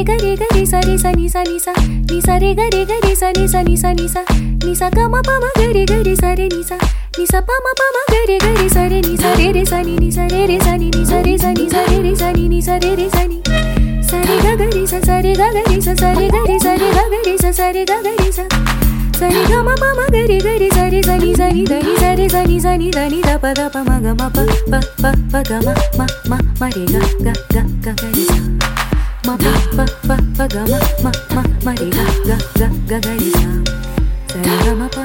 にされがれがれされさにさにさにされがれがれされさにさにさにさかまぱまがれがれされにさにさぱまぱまがれがれされにされれさににされれさににされさにされれさににされれさにされががれさされががれさされがれされががれさされががれささりがまままがりがりさりさにさにだにさりさにさにだにだぱだぱまがまぱぱぱぱがままままりががががが ma pa pa pa ga ma ma ma ma ri ga ga ga ga ga ri sa sa ri ga ma pa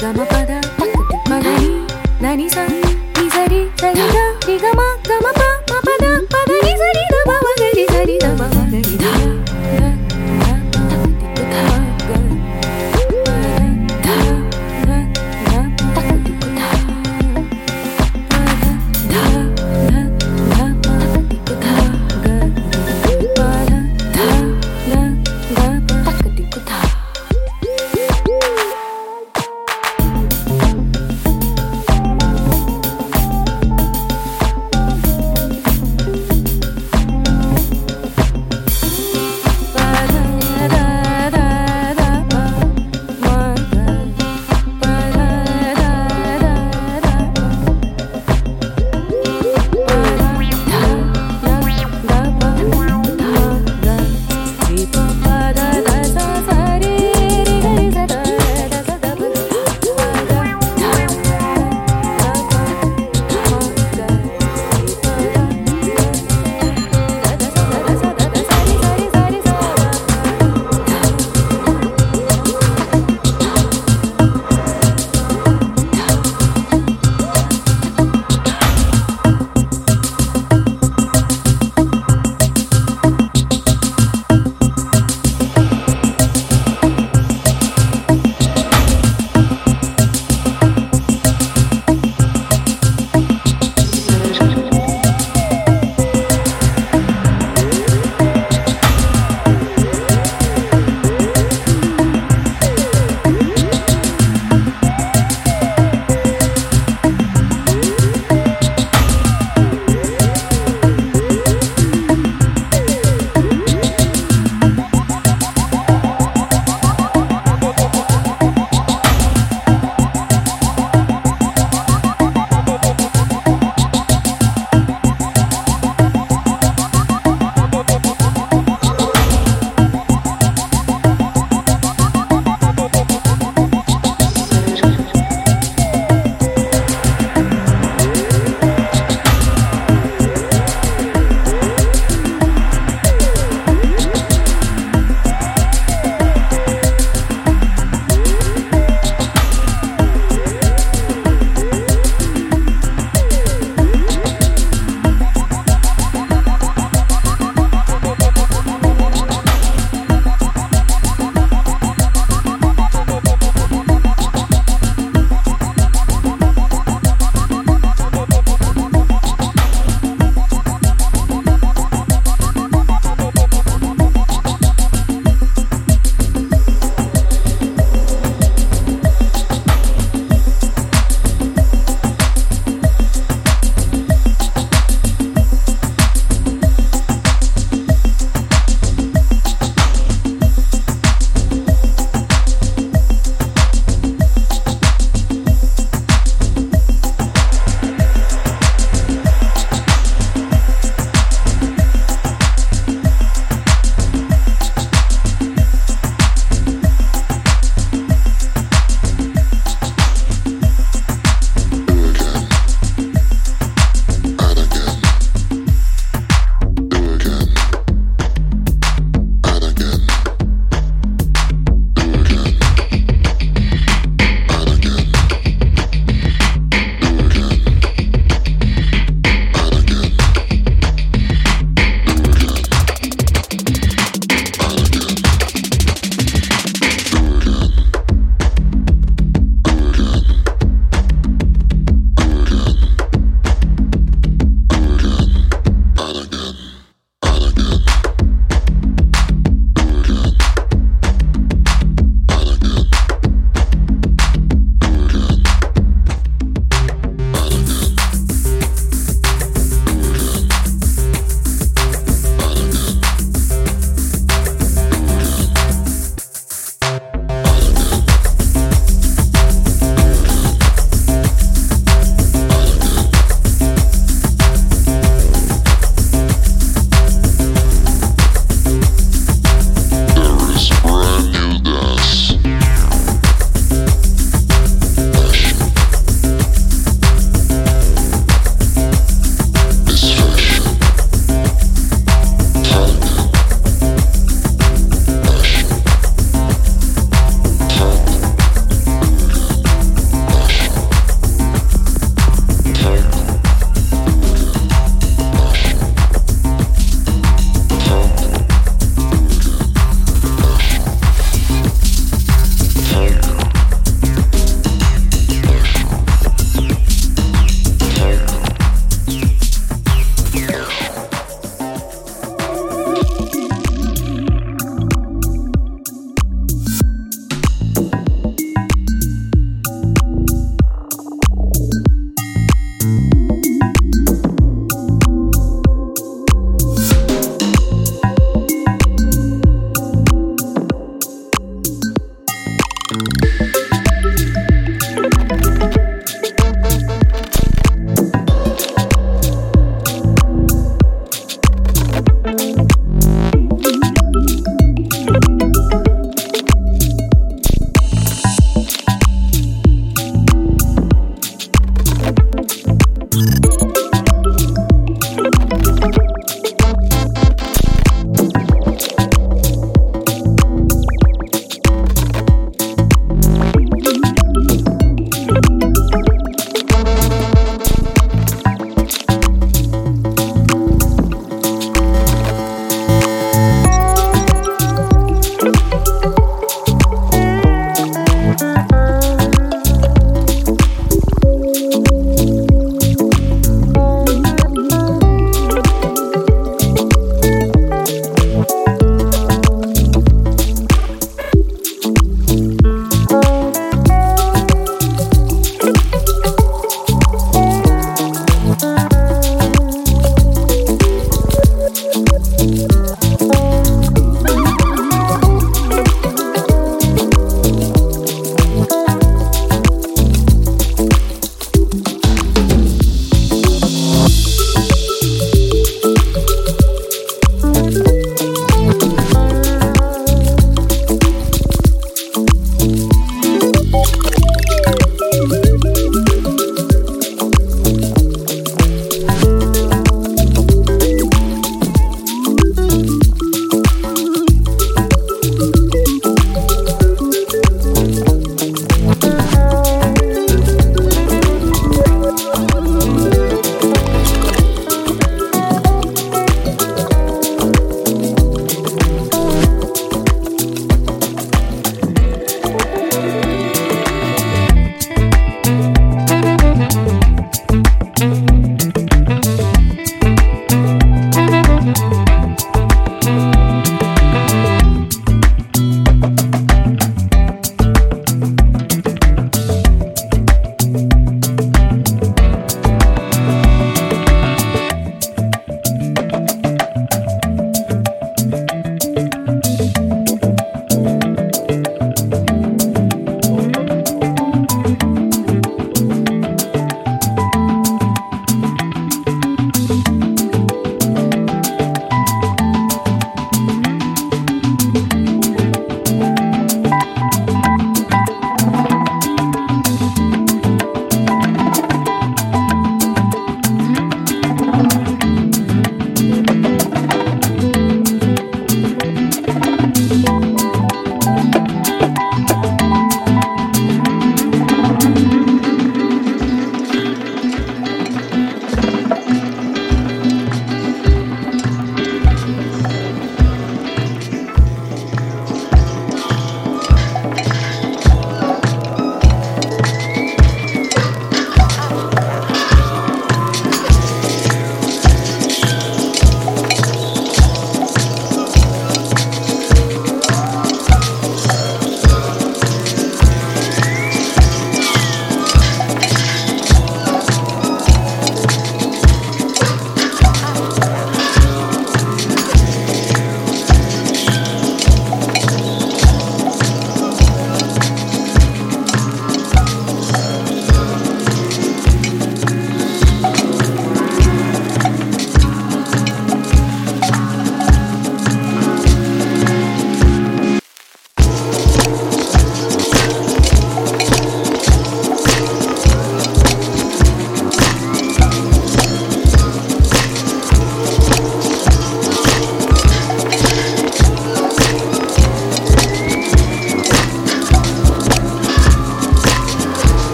ga ma pa da ma ga ni na ni sa ni sa ri sa ri ga ri ga ma ga ma pa ma pa da pa da